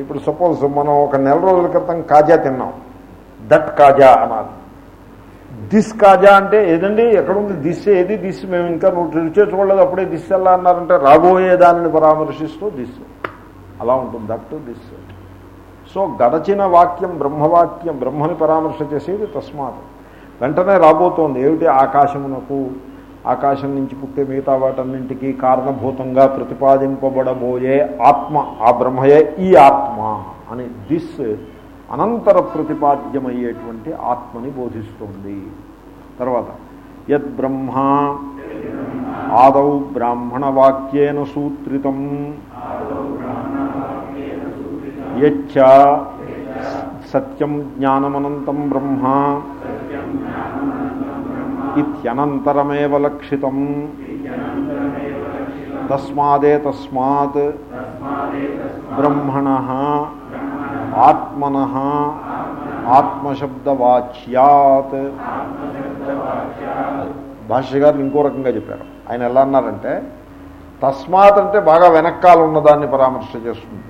ఇప్పుడు సపోజ్ మనం ఒక నెల రోజుల క్రితం కాజా తిన్నాం. దట్ కాజా అనాలి. దిస్ కాజా అంటే ఏదండి? ఎక్కడుంది? దిస్ ఏది? దిస్ మేము ఇంకా నువ్వు రుచి చూడలేదు అప్పుడే దిస్ ఎలా అన్నారంటే రాబోయే దానిని పరామర్శిస్తూ దిస్. అలా ఉంటుంది. That this. సో గడచిన వాక్యం బ్రహ్మవాక్యం బ్రహ్మని పరామర్శ చేసేది తస్మాత్. వెంటనే రాబోతోంది. ఏమిటి ఆకాశమునకు ఆకాశం నుంచి పుట్టే మిగతా వాటన్నింటికి కారణభూతంగా ప్రతిపాదింపబడబోయే ఆత్మ ఆ బ్రహ్మయే ఈ ఆత్మ అని దిస్ అనంతర ప్రతిపాద్యమయ్యేటువంటి ఆత్మని బోధిస్తుంది. తర్వాత యద్ బ్రహ్మ ఆదౌ బ్రాహ్మణ వాక్యేన సూత్రితం. యచ్చ సత్యం జ్ఞానమనంతం బ్రహ్మ. ఇత్యనంతరమేవ లక్షితం తస్మాదే తస్మాత్ బ్రహ్మణ ఆత్మన ఆత్మశబ్దవాచ్యాత్ భాష్యగారు ఇంకో రకంగా చెప్పారు. ఆయన ఎలా అన్నారంటే తస్మాత్ అంటే బాగా వెనకాల ఉన్నదాన్ని పరామర్శ చేస్తుంది.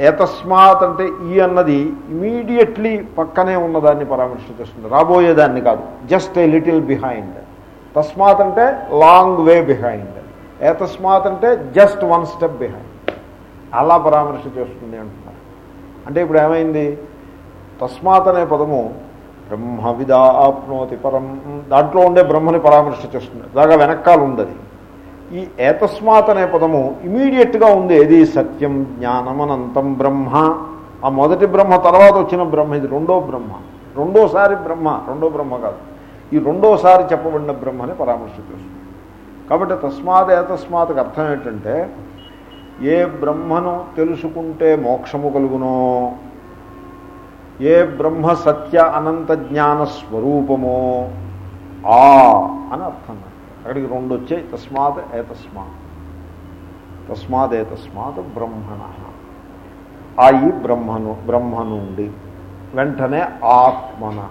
ఏతస్మాత్ అంటే ఈ అన్నది ఇమీడియట్లీ పక్కనే ఉన్నదాన్ని పరామర్శ చేస్తుంది. రాబోయేదాన్ని కాదు. Just a little behind. తస్మాత్ అంటే లాంగ్ వే బిహైండ్. ఏతస్మాత్ అంటే జస్ట్ వన్ స్టెప్ బిహైండ్. అలా పరామర్శ చేస్తుంది అంటున్నారు. అంటే ఇప్పుడు ఏమైంది? తస్మాత్ అనే పదము బ్రహ్మవిదా ఆప్నోతి పరం. దాంట్లో ఉండే బ్రహ్మని పరామర్శ చేస్తుంది. దాకా వెనకాల ఉండదు ఈ ఏతస్మాత్ అనే పదము ఇమీడియట్గా ఉంది. ఏది? సత్యం జ్ఞానమనంతం బ్రహ్మ. ఆ మొదటి బ్రహ్మ తర్వాత వచ్చిన బ్రహ్మ. ఇది రెండో బ్రహ్మ. రెండోసారి బ్రహ్మ రెండో బ్రహ్మ కాదు. ఈ రెండోసారి చెప్పబడిన బ్రహ్మని పరామర్శ చేస్తుంది కాబట్టి తస్మాత్ ఏతస్మాత్కి అర్థం ఏంటంటే ఏ బ్రహ్మను తెలుసుకుంటే మోక్షము కలుగునో ఏ బ్రహ్మ సత్య అనంత జ్ఞాన స్వరూపమో ఆ అని అర్థం అక్కడికి రెండు వచ్చాయి. తస్మాత్ ఏతస్మాత్. తస్మాత్ ఏతస్మాత్ బ్రహ్మణ. ఆ బ్రహ్మను బ్రహ్మ నుండి వెంటనే ఆత్మన.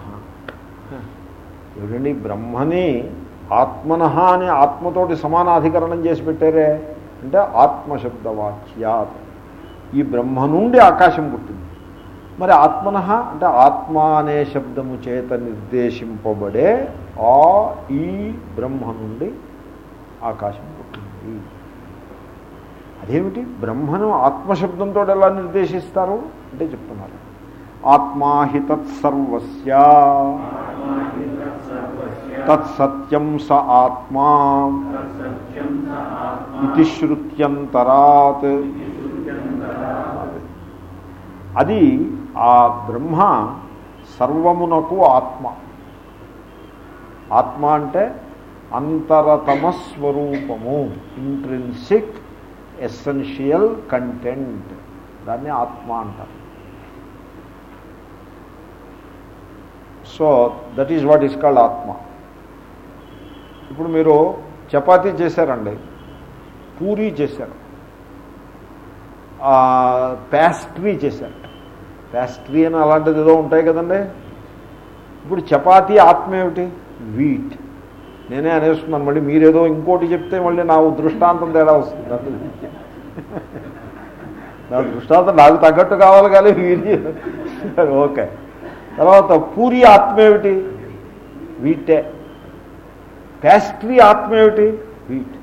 ఏమిటండి? బ్రహ్మని ఆత్మన అని ఆత్మతోటి సమానాధికరణం చేసి పెట్టారే. అంటే ఆత్మశబ్దవాక్యాత్. ఈ బ్రహ్మ నుండి ఆకాశం పుట్టింది. మరి ఆత్మన అంటే ఆత్మ అనే శబ్దము చేత నిర్దేశింపబడే ఆ ఈ బ్రహ్మ నుండి ఆకాశం పుట్టింది. అదేమిటి? బ్రహ్మను ఆత్మశబ్దంతో ఎలా నిర్దేశిస్తారు? అంటే చెప్తున్నారు. ఆత్మాహి తత్సర్వస్య. తత్సత్యం స ఆత్మా ఇది శృత్యంతరాత్. అది ఆ బ్రహ్మ సర్వమునకు ఆత్మ. ఆత్మ అంటే అంతరతమ స్వరూపము ఇంట్రిన్సిక్ ఎస్సెన్షియల్ కంటెంట్. దాన్ని ఆత్మ అంటారు. So that is what is called atma. ఇప్పుడు మీరు చపాతీ చేశారండి పూరీ చేశారు ప్యాస్ట్రీ చేశారు. ప్యాస్ట్రీ అని అలాంటిది ఏదో ఉంటాయి కదండి? ఇప్పుడు చపాతీ ఆత్మ ఏమిటి? వీట్. నేనే అనేస్తున్నాను మళ్ళీ మీరేదో ఇంకోటి చెప్తే మళ్ళీ నా దృష్టాంతం తేడా వస్తుంది. నా దృష్టాంతం నాకు తగ్గట్టు కావాలి కానీ మీరు ఓకే. తర్వాత పూరి ఆత్మ ఏమిటి? వీటే. ప్యాస్ట్రీ ఆత్మ ఏమిటి? వీట్.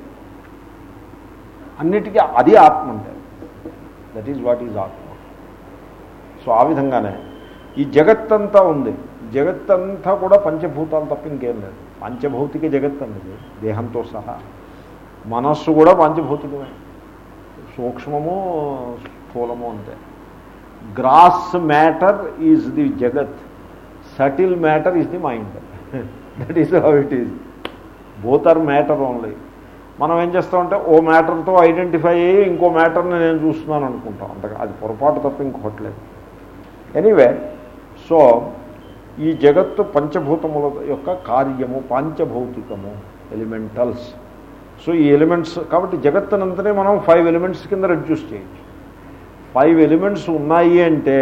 అన్నిటికీ అది ఆత్మ అంటే. That is what is atma. So ఆ విధంగానే. ఈ జగత్తంతా ఉంది. జగత్తంతా కూడా పంచభూతాలు తప్ప ఇంకేం లేదు. పంచభౌతిక జగత్ అన్నది దేహంతో సహా. మనస్సు కూడా పంచభౌతికమే. సూక్ష్మము స్థూలము అంతే. Gross matter is the jagat. Subtle matter is the mind. That is how it is both are matter only మనం ఏం చేస్తామంటే ఓ మ్యాటర్తో ఐడెంటిఫై అయ్యి ఇంకో మ్యాటర్ని నేను చూస్తున్నాను అనుకుంటాం. అంతగా అది పొరపాటు తప్ప ఇంకోట్లేదు ఎనీవే సో ఈ జగత్తు పంచభూతముల యొక్క కార్యము పాంచభౌతికము ఎలిమెంటల్స్ సో ఈ ఎలిమెంట్స్ కాబట్టి జగత్తునంతనే మనం ఫైవ్ ఎలిమెంట్స్ కింద రెడ్యూస్ చేయొచ్చు. ఫైవ్ ఎలిమెంట్స్ ఉన్నాయి అంటే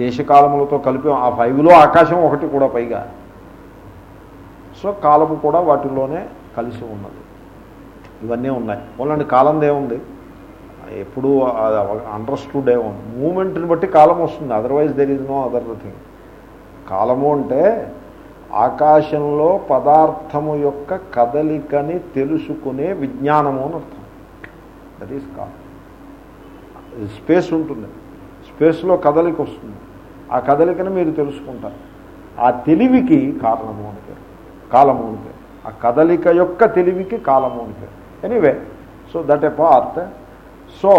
దేశకాలములతో కలిపి ఆ ఫైవ్లో ఆకాశం ఒకటి కూడా పైగా. సో కాలము కూడా వాటిలోనే కలిసి ఉన్నది. ఇవన్నీ ఉన్నాయి. పోలండి కాలందే ఎప్పుడూ ఎప్పుడు అండర్స్టూడ్ ఏమో. మూమెంట్ని బట్టి కాలం వస్తుంది. Otherwise there is no other thing కాలము అంటే ఆకాశంలో పదార్థము యొక్క కదలికని తెలుసుకునే విజ్ఞానము అని అర్థం. That is column. స్పేస్ ఉంటుంది. స్పేస్లో కదలిక వస్తుంది. ఆ కదలికను మీరు తెలుసుకుంటారు. ఆ తెలివికి కారణము అని పేరు. కాలము అని పేరు. ఆ కదలిక యొక్క తెలివికి కాలము అని పేరు. Anyway so that a part so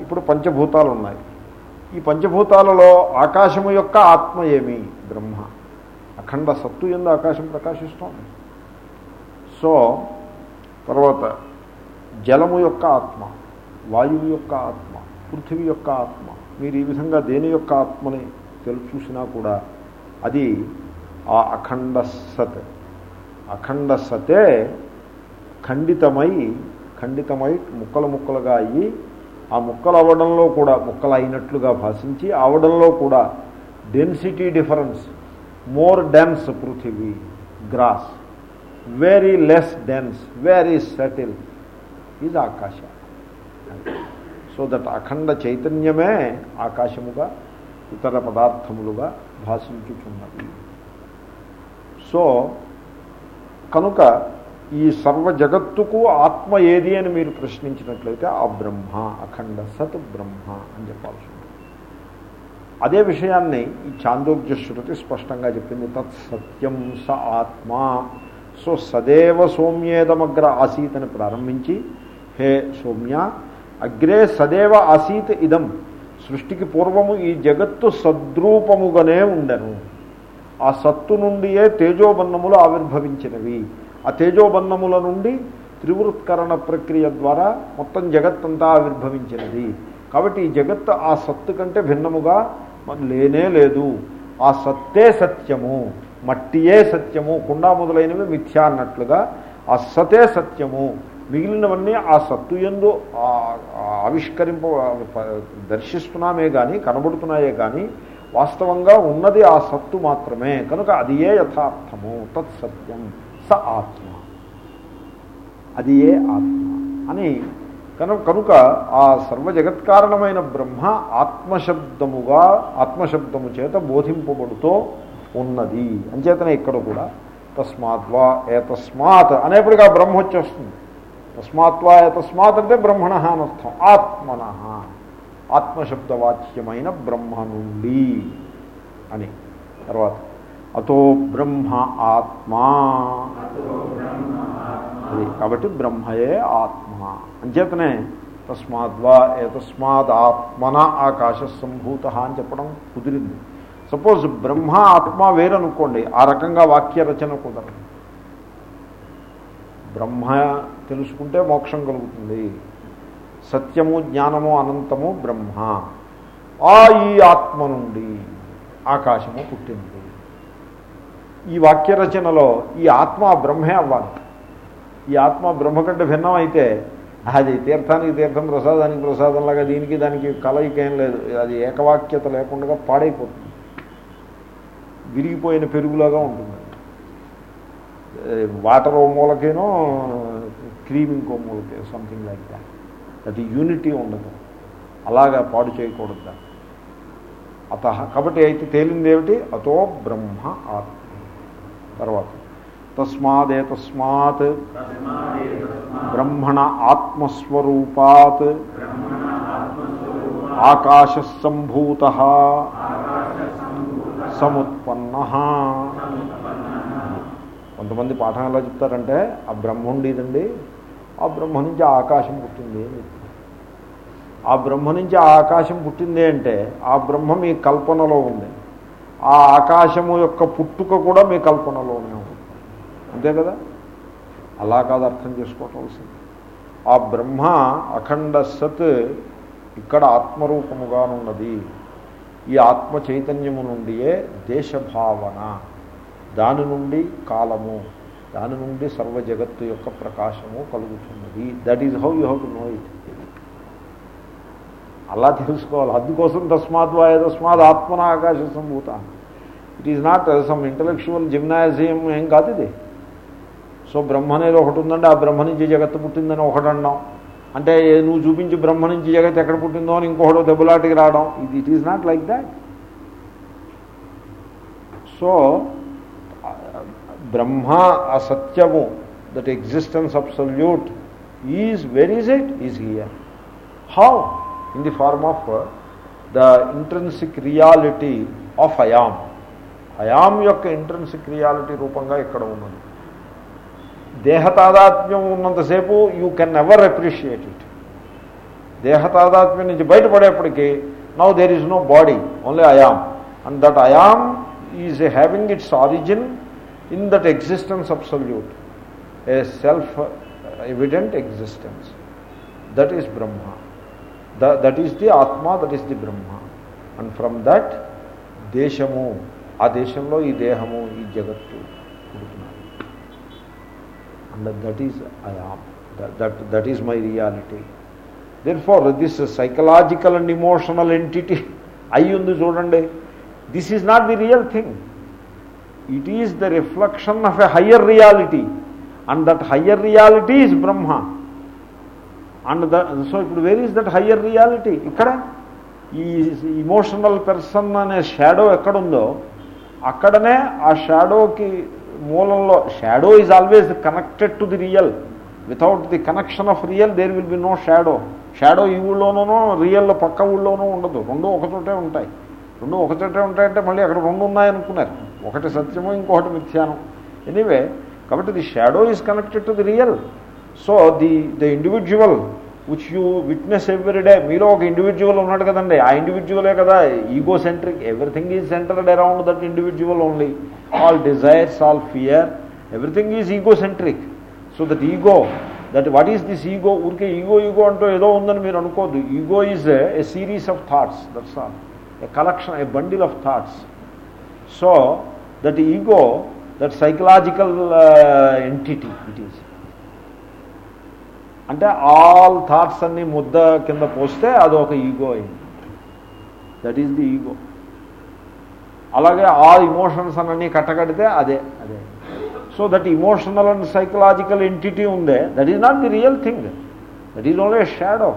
ఇప్పుడు పంచభూతాలు ఉన్నాయి ఈ పంచభూతాలలో ఆకాశము యొక్క ఆత్మ ఏమి? బ్రహ్మ. అఖండ సత్తు ఎందు ఆకాశం ప్రకాశిస్తోంది. సో తర్వాత జలము యొక్క ఆత్మ వాయువు యొక్క ఆత్మ పృథివీ యొక్క ఆత్మ. మీరు ఈ విధంగా దేని యొక్క ఆత్మని తెలుసు చూసినా కూడా అది ఆ అఖండ సత్. అఖండ సతే ఖండితమై ఖండితమై ముక్కలు ముక్కలుగా అయ్యి ఆ ముక్కలు అవ్వడంలో కూడా ముక్కలు అయినట్లుగా భాషించి అవడంలో కూడా density difference more dense prithvi gross very less dense very subtle is akasha. So that అఖండ చైతన్యమే ఆకాశముగా ఇతర పదార్థములుగా భాషించుచున్నది. సో కనుక ఈ సర్వ జగత్తుకు ఆత్మ ఏది అని మీరు ప్రశ్నించినట్లయితే ఆ బ్రహ్మ అఖండ సత్ బ్రహ్మ అని చెప్పాల్సి ఉంటుంది. అదే విషయాన్ని ఈ చాందోగ్య శృతి స్పష్టంగా చెప్పింది. తత్ సత్యం స ఆత్మ. సో సదేవ సౌమ్యేదమగ్ర ఆసీత్ అని ప్రారంభించి హే సౌమ్య అగ్రే సదేవ ఆసీత్ ఇదం. సృష్టికి పూర్వము ఈ జగత్తు సద్రూపముగానే ఉండెను. ఆ సత్తు నుండియే తేజోబన్నములు ఆవిర్భవించినవి. ఆ తేజోబంధముల నుండి త్రివృత్కరణ ప్రక్రియ ద్వారా మొత్తం జగత్తంతా ఆవిర్భవించినది. కాబట్టి ఈ జగత్ ఆ సత్తు కంటే భిన్నముగా లేనే లేదు. ఆ సత్తే సత్యము మట్టియే సత్యము కుండా మొదలైనవి మిథ్యా అన్నట్లుగా ఆ సతే సత్యము మిగిలినవన్నీ ఆ సత్తు ఎందు ఆవిష్కరింప దర్శిస్తున్నామే కానీ కనబడుతున్నాయే కానీ వాస్తవంగా ఉన్నది ఆ సత్తు మాత్రమే. కనుక అది ఏ యథార్థము తత్సత్యం. స ఆత్మ. అది ఏ ఆత్మ? అని కనుక కనుక ఆ సర్వ జగత్కారణమైన బ్రహ్మ ఆత్మశబ్దముగా ఆత్మశబ్దము చేత బోధింపబడుతూ ఉన్నది. అంచేతనే ఇక్కడ కూడా తస్మాత్వా ఏతస్మాత్ అనేప్పటికీ ఆ బ్రహ్మ వచ్చేస్తుంది. తస్మాత్వా ఏతస్మాత్ అంటే బ్రహ్మణ అనర్థం ఆత్మన. ఆత్మశబ్దవాచ్యమైన బ్రహ్మ నుండి అని. తర్వాత అతో బ్రహ్మ ఆత్మా. అది కాబట్టి బ్రహ్మయే ఆత్మ. అంచేతనే తస్మాద్వా ఏతస్మాత్ ఆత్మన ఆకాశ సంభూత అని చెప్పడం కుదిరింది. సపోజ్ బ్రహ్మ ఆత్మ వేరనుకోండి ఆ రకంగా వాక్య రచన కుదరదు. బ్రహ్మ తెలుసుకుంటే మోక్షం కలుగుతుంది. సత్యము జ్ఞానము అనంతము బ్రహ్మ. ఆ ఈ ఆత్మ నుండి ఆకాశము పుట్టింది. ఈ వాక్య రచనలో ఈ ఆత్మ బ్రహ్మే అవ్వాలి. ఈ ఆత్మ బ్రహ్మ కంటే భిన్నం అయితే అది తీర్థానికి తీర్థం ప్రసాదానికి ప్రసాదంలాగా దీనికి దానికి కలయిక ఏం లేదు. అది ఏకవాక్యత లేకుండా పాడైపోతుంది. విరిగిపోయిన పెరుగులాగా ఉంటుంది. వాటర్ ఓ మూలకేనో క్రీమ్ ఇంకో మూలకే సంథింగ్ లైక్ దాట్ అది యూనిటీ ఉండదు. అలాగా పాడు చేయకూడదు అత కాబట్టి అయితే తేలింది ఏమిటి? అతో బ్రహ్మ ఆత్మ. తర్వాత. తస్మాదే తస్మాత్ బ్రహ్మణ ఆత్మస్వరూపాత్ ఆకాశ సంభూత సముత్పన్న. కొంతమంది పాఠం ఎలా చెప్తారంటే ఆ బ్రహ్మ ఉండేదండి ఆ బ్రహ్మ నుంచి ఆ ఆకాశం పుట్టింది అని ఆ బ్రహ్మ నుంచి ఆ ఆకాశం పుట్టింది అంటే ఆ బ్రహ్మ మీ కల్పనలో ఉంది. ఆ ఆకాశము యొక్క పుట్టుక కూడా మీ కల్పనలోనే ఉంది అంతే కదా? అలా కాదు అర్థం చేసుకోవటవలసింది ఆ బ్రహ్మ అఖండ సత్ ఇక్కడ ఆత్మరూపముగానున్నది. ఈ ఆత్మ చైతన్యము నుండియే దేశభావన. దాని నుండి కాలము దాని నుండి సర్వ జగత్తు యొక్క ప్రకాశము కలుగుతున్నది. That is how you how to know it అలా తెలుసుకోవాలి. అందుకోసం తస్మాద్వాయ తస్మాత్ ఆత్మన ఆకాశ సంభూతాన్ని it is not some intellectual gymnasium ఏం కాదు ఇది. సో బ్రహ్మ అనేది ఒకటి ఉందండి ఆ బ్రహ్మ నుంచి జగత్తు పుట్టిందని ఒకటి అన్నాం. అంటే నువ్వు చూపించి బ్రహ్మ నుంచి జగత్ ఎక్కడ పుట్టిందో అని ఇంకొకటో దెబ్బలాటికి రావడం. ఇది it is not like that so Brahma ఆ సత్యము that existence absolute is where is it is here how in the form of the intrinsic reality of I am I am యొక్క ఇంట్రెన్సిక్ రియాలిటీ రూపంగా ఇక్కడ ఉన్నది. దేహతాదాత్మ్యం ఉన్నంతసేపు you can never appreciate it దేహతాదాత్మ్యం నుంచి బయటపడేప్పటికీ now there is no body only I am and that I am is having its origin in that existence absolute a self evident existence that is Brahma that is the atma that is the Brahma and from that దేశము ఆ దేశంలో ఈ దేహము ఈ జగత్తు పుడుతున్నారు and that is I am that that is my reality then for this psychological and emotional entity అయి ఉంది చూడండి. This is not the real thing it is the reflection of a higher reality and that higher reality is Brahma and the so ఇప్పుడు where is that higher reality ఇక్కడ? ఈ emotional person అనే shadow ఎక్కడుందో అక్కడనే ఆ షాడోకి మూలంలో shadow is always connected to the real without the connection of real there will be no shadow shadow ఈ ఊళ్ళోనూ రియల్ పక్క ఊళ్ళోనూ ఉండదు. రెండు ఒకచోటే ఉంటాయి. రెండు ఒకచోటే ఉంటాయంటే మళ్ళీ అక్కడ రెండు ఉన్నాయనుకున్నారు ఒకటి సత్యము ఇంకొకటి మిథ్యానం. ఎనీవే కాబట్టి the shadow is connected to the real so the the individual which you witness everyday మీలో ఒక ఇండివిజువల్ ఉన్నాడు కదండి. ఆ ఇండివిజువలే కదా ego centric everything is centered around that individual only all desires all fear everything is ego centric so that ego that what is this ego ఊరికే ego ego అంటూ ఏదో ఉందని మీరు అనుకోద్దు. Ego is a series of thoughts that's all a collection a bundle of thoughts so that ego that psychological entity it is అంటే all thoughts అన్ని ముద్ద కింద పోస్తే అది ఒక ఈగో అయింది. దట్ ఈస్ ది ఈగో అలాగే ఆల్ ఇమోషన్స్ అన్నీ కట్టగడితే అదే అదే. So that emotional and psychological entity ఉందే. That is not the real thing that is only shadow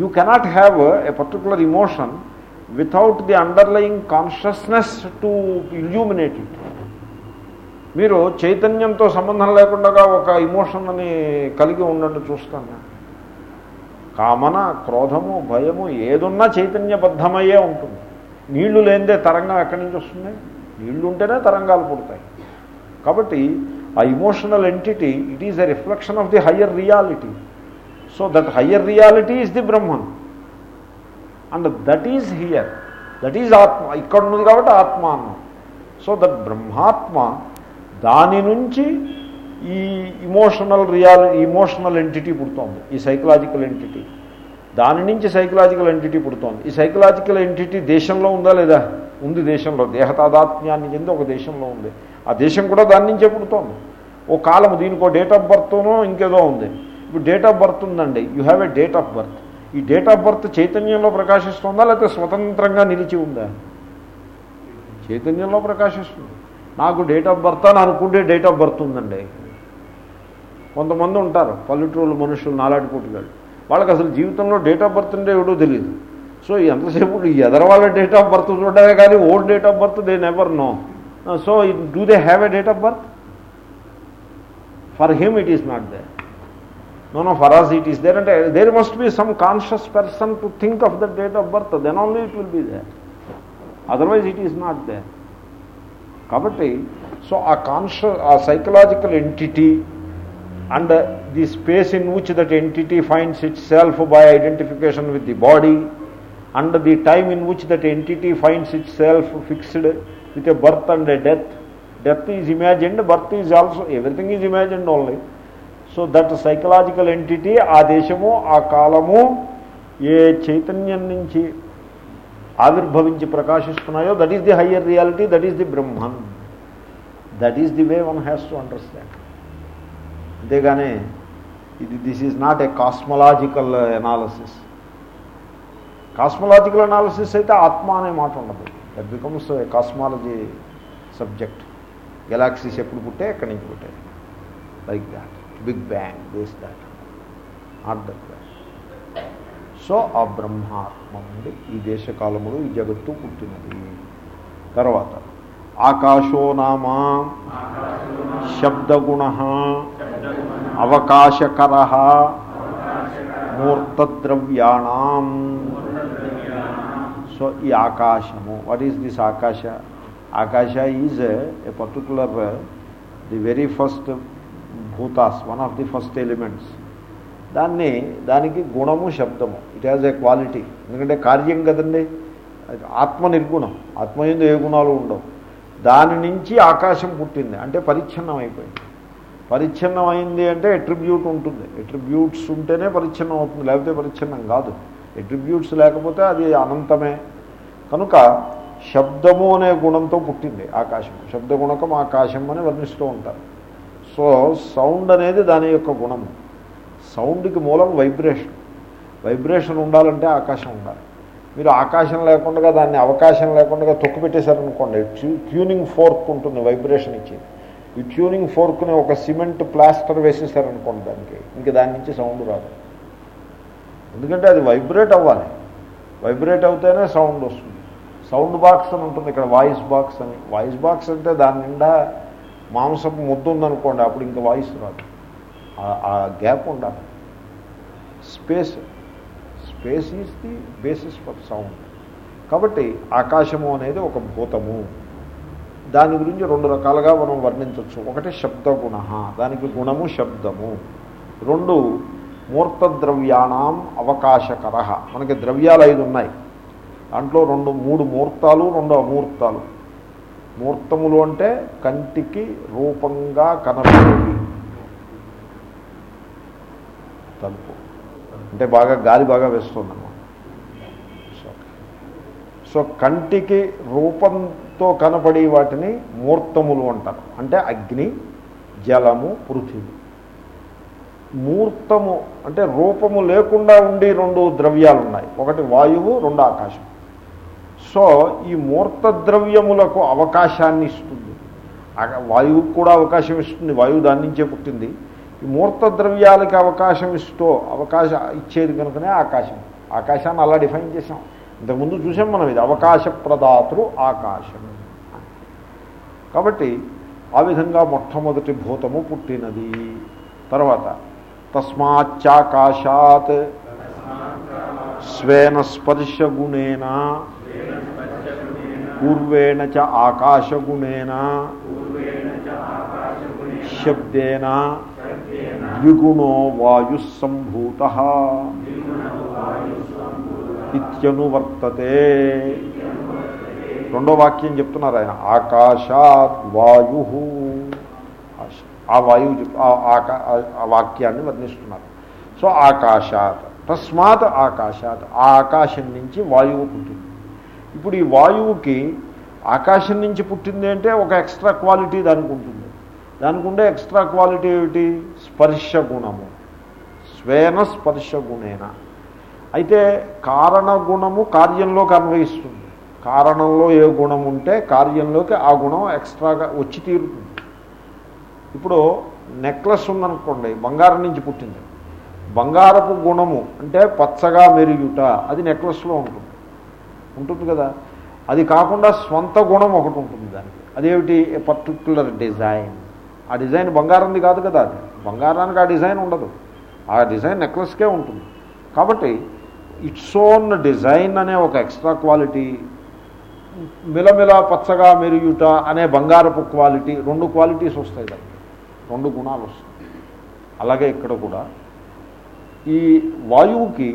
you cannot have a particular emotion without the underlying consciousness to illuminate it మీరు చైతన్యంతో సంబంధం లేకుండా ఒక ఇమోషన్ని కలిగి ఉన్నట్టు చూస్తాను కామన క్రోధము భయము ఏదున్నా చైతన్యబద్ధమయ్యే ఉంటుంది. నీళ్ళు లేనిదే తరంగం ఎక్కడి నుంచి వస్తుంది? నీళ్ళు ఉంటేనే తరంగాలు పుడతాయి. కాబట్టి ఆ emotional entity it is a reflection of the higher reality so that higher reality is the Brahman and that is here that is atma. ఇక్కడ ఉన్నది కాబట్టి ఆత్మ అన్నాం. సో దట్ బ్రహ్మాత్మ దాని నుంచి ఈ ఇమోషనల్ రియాలి ఇమోషనల్ ఎంటిటీ పుడుతోంది. ఈ సైకలాజికల్ ఎంటిటీ దాని నుంచి సైకలాజికల్ ఎంటిటీ పుడుతోంది. ఈ సైకలాజికల్ ఎంటిటీ దేశంలో ఉందా లేదా? ఉంది దేశంలో. దేహతాదాత్మ్యాన్ని చెంది ఒక దేశంలో ఉంది. ఆ దేశం కూడా దాని నుంచే పుడుతోంది. ఓ కాలము దీనికి డేట్ ఆఫ్ బర్త్నో ఇంకేదో ఉంది. ఇప్పుడు డేట్ ఆఫ్ బర్త్ ఉందండి. You have a date of birth ఈ డేట్ ఆఫ్ బర్త్ చైతన్యంలో ప్రకాశిస్తుందా లేకపోతే స్వతంత్రంగా నిలిచి ఉందా? చైతన్యంలో ప్రకాశిస్తుంది. నాకు డేట్ ఆఫ్ బర్త్ అని అనుకుంటే డేట్ ఆఫ్ బర్త్ ఉందండి. కొంతమంది ఉంటారు పల్లెటూరు మనుషులు నాలాటి పుట్టుగాళ్ళు వాళ్ళకి అసలు జీవితంలో డేట్ ఆఫ్ బర్త్ అంటే ఎవడో తెలియదు సో ఎంతసేపు ఎదరవాళ్ళ డేట్ ఆఫ్ బర్త్ చూడడమే కానీ old date of birth they never know so do they have a date of birth for him it is not they know no for us it is there అంటే there must be some conscious person to think of the date of birth then only it will be they otherwise it is not they కాబట్టి so ఆ conscious ఆ psychological entity and the space in which that entity finds itself by identification with the body and the time in which that entity finds itself fixed with a birth and a death death is imagined birth is also everything is imagined only so that psychological entity ఆ దేశము ఆ కాలము ఏ చైతన్యం నుంచి ఆవిర్భవించి ప్రకాశిస్తున్నాయో that is the higher reality that is the Brahman that is the way one has to understand అంతేగాని ఇది this is not a cosmological analysis cosmological analysis అయితే ఆత్మ అనే మాట ఉండదు. That becomes cosmology subject galaxies ఎప్పుడు పుట్టే ఎక్కడి నుంచి పుట్టాయి? Like that big bang this that not that so ఆ బ్రహ్మాత్మ నుండి ఈ దేశకాలములు ఈ జగత్తు పుట్టినది. తర్వాత ఆకాశో నామా శబ్దగుణ అవకాశకర మూర్తద్రవ్యాణం. సో ఈ ఆకాశము what is this akasha? Akasha is a particular the very first bhutas one of the first elements దాన్ని దానికి గుణము శబ్దము. ఇట్ హ్యాజ్ ఏ క్వాలిటీ ఎందుకంటే కార్యం కదండి? ఆత్మ నిర్గుణం. ఆత్మ ఎందు ఏ గుణాలు ఉండవు. దాని నుంచి ఆకాశం పుట్టింది. అంటే పరిచ్ఛిన్నం అయిపోయింది పరిచ్ఛిన్నం అయింది అంటే ఎట్రిబ్యూట్ ఉంటుంది. ఎట్రిబ్యూట్స్ ఉంటేనే పరిచ్ఛిన్నం అవుతుంది లేకపోతే పరిచ్ఛిన్నం కాదు. ఎట్రిబ్యూట్స్ లేకపోతే అది అనంతమే. కనుక శబ్దము అనే గుణంతో పుట్టింది ఆకాశం. శబ్దగుణకం ఆకాశం అని వర్ణిస్తూ ఉంటారు. సో సౌండ్ అనేది దాని యొక్క గుణము. సౌండ్కి మూలం వైబ్రేషన్. వైబ్రేషన్ ఉండాలంటే ఆకాశం ఉండాలి. మీరు ఆకాశం లేకుండా దాన్ని అవకాశం లేకుండా తొక్కు పెట్టేశారనుకోండి ట్యూ ట్యూనింగ్ ఫోర్క్ ఉంటుంది వైబ్రేషన్ ఇచ్చేది ఈ ట్యూనింగ్ ఫోర్క్ని ఒక సిమెంట్ ప్లాస్టర్ వేసేసారనుకోండి దానికి ఇంక దాని నుంచి సౌండ్ రాదు. ఎందుకంటే అది వైబ్రేట్ అవ్వాలి. వైబ్రేట్ అవుతేనే సౌండ్ వస్తుంది. సౌండ్ బాక్స్ అని ఉంటుంది ఇక్కడ వాయిస్ బాక్స్ అని. వాయిస్ బాక్స్ అంటే దాని నిండా మాంసపు ముద్దు ఉందనుకోండి అప్పుడు ఇంకా వాయిస్ రాదు. ఆ గ్యాప్ ఉండాలి. Space space is the basis for sound కాబట్టి ఆకాశము అనేది ఒక భూతము. దాని గురించి రెండు రకాలుగా మనం వర్ణించవచ్చు. ఒకటి శబ్దగుణ దానికి గుణము శబ్దము. రెండు మూర్త ద్రవ్యాణం అవకాశకర. మనకి ద్రవ్యాలు ఐదు ఉన్నాయి. దాంట్లో రెండు మూడు మూర్తాలు రెండు అమూర్తాలు. ముహూర్తములు అంటే కంటికి రూపంగా కనబడేవి తలుపు. అంటే బాగా గాలి బాగా వేస్తుందన్నమాట. సో సో కంటికి రూపంతో కనపడే వాటిని మూర్తములు అంటారు. అంటే అగ్ని జలము పృథివీ. మూర్తము అంటే రూపము లేకుండా ఉండి రెండు ద్రవ్యాలు ఉన్నాయి ఒకటి వాయువు రెండు ఆకాశం. సో ఈ మూర్త ద్రవ్యములకు అవకాశాన్ని ఇస్తుంది. వాయువుకు కూడా అవకాశం ఇస్తుంది. వాయువు దాని నుంచే పుట్టింది. ఈ మూర్త ద్రవ్యాలకి అవకాశం ఇస్తూ అవకాశం ఇచ్చేది కనుకనే ఆకాశం. ఆకాశాన్ని అలా డిఫైన్ చేసాం ఇంతకుముందు చూసాం మనం ఇది అవకాశ ప్రదాతృ ఆకాశం. కాబట్టి ఆ విధంగా మొట్టమొదటి భూతము పుట్టినది. తర్వాత తస్మాచ్చాకాశాత్ స్వేన స్పర్శగుణేన పూర్వేణ చ ఆకాశగుణేన శబ్దేనా ద్విగుణో వాయు సంభూత ఇత్యనువర్తతే రెండో వాక్యం చెప్తున్నారు ఆయన ఆకాశాత్ వాయు ఆ వాయువు చెప్ ఆ వాక్యాన్ని వర్ణిస్తున్నారు. సో ఆకాశాత్ తస్మాత్ ఆకాశాత్ ఆ ఆకాశం నుంచి వాయువు పుట్టింది. ఇప్పుడు ఈ వాయువుకి ఆకాశం నుంచి పుట్టింది అంటే ఒక ఎక్స్ట్రా క్వాలిటీ దానికి ఉంటుంది. దానికి ఉండే ఎక్స్ట్రా క్వాలిటీ ఏమిటి? స్పర్శ గుణము స్వేన స్పర్శ గుణేన అయితే కారణగుణము కార్యంలోకి అన్వయిస్తుంది. కారణంలో ఏ గుణం ఉంటే కార్యంలోకి ఆ గుణం ఎక్స్ట్రాగా వచ్చి తీరుతుంది. ఇప్పుడు నెక్లెస్ ఉందనుకోండి బంగారం నుంచి పుట్టింది. బంగారపు గుణము అంటే పచ్చగా మెరుగుట అది నెక్లెస్లో ఉంటుంది. ఉంటుంది కదా? అది కాకుండా స్వంత గుణం ఒకటి ఉంటుంది దానికి. అదేమిటి? ఏ పర్టికులర్ డిజైన్ ఆ డిజైన్ బంగారంది కాదు కదా అది. బంగారానికి ఆ డిజైన్ ఉండదు. ఆ డిజైన్ నెక్లెస్కే ఉంటుంది. కాబట్టి ఇట్స్ ఓన్ డిజైన్ అనే ఒక ఎక్స్ట్రా క్వాలిటీ మిలమిల పచ్చగా మెరుగుట అనే బంగారపు క్వాలిటీ రెండు క్వాలిటీస్ వస్తాయి దానికి. రెండు గుణాలు వస్తాయి. అలాగే ఇక్కడ కూడా ఈ వాయువుకి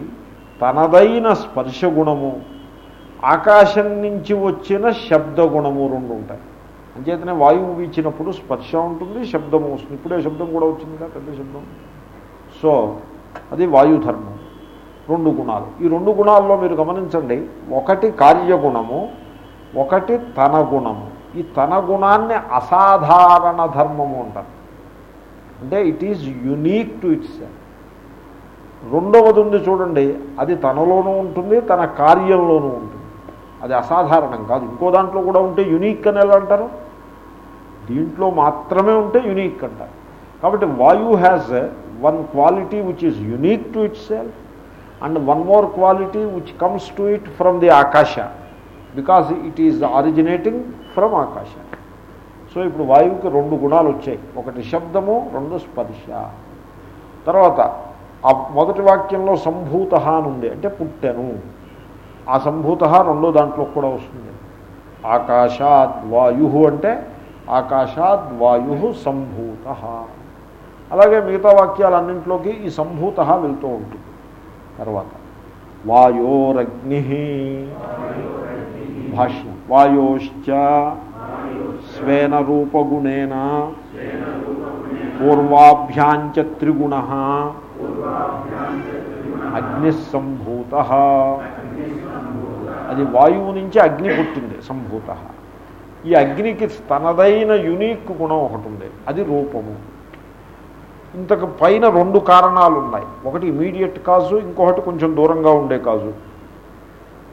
తనదైన స్పర్శ గుణము ఆకాశం నుంచి వచ్చిన శబ్ద గుణము రెండు ఉంటాయి. అంచేతనే వాయువు వీచినప్పుడు స్పర్శ ఉంటుంది శబ్దము వస్తుంది. ఇప్పుడే శబ్దం కూడా వచ్చింది కదా పెద్ద శబ్దం. సో అది వాయుధర్మం. రెండు గుణాలు. ఈ రెండు గుణాల్లో మీరు గమనించండి. ఒకటి కార్యగుణము ఒకటి తన గుణము ఈ తన గుణాన్ని అసాధారణ ధర్మము అంటారు. అంటే it is unique to its రెండవది ఉంది చూడండి. అది తనలోనూ ఉంటుంది తన కార్యంలోనూ ఉంటుంది. అది అసాధారణం కాదు. ఇంకో దాంట్లో కూడా ఉంటే యునీక్ అని ఎలా అంటారు? దీంట్లో మాత్రమే ఉంటే యునీక్ అంటారు. కాబట్టి vayu has one quality which is unique to itself and one more quality which comes to it from the akasha because it is originating from akasha so ఇప్పుడు వాయువుకి రెండు గుణాలు వచ్చాయి. ఒకటి శబ్దము రెండు స్పర్శ. తర్వాత ఆ మొదటి వాక్యంలో సంభూత అని ఉంది. అంటే పుట్టెను. ఆ సంభూత రెండో దాంట్లో కూడా వస్తుంది. ఆకాశాద్ వాయు అంటే ఆకాశాద్ వాయు సంభూత అలాగే మిగతా వాక్యాలన్నింటిలోకి ఈ సంభూత వెళ్తూ ఉంటుంది. తర్వాత వాయోరగ్ని భాష్యం వాయోశ్చ స్వేన రూపగుణేన పూర్వాభ్యాంచ త్రిగుణ అగ్నిసంభూత అది వాయువు నుంచి అగ్ని పుట్టింది సంభూత। ఈ అగ్నికి తనదైన యునీక్ గుణం ఒకటి ఉంది. అది రూపము. ఇంతకు పైన రెండు కారణాలు ఉన్నాయి. ఒకటి ఇమీడియట్ కాజు ఇంకొకటి కొంచెం దూరంగా ఉండే కాజు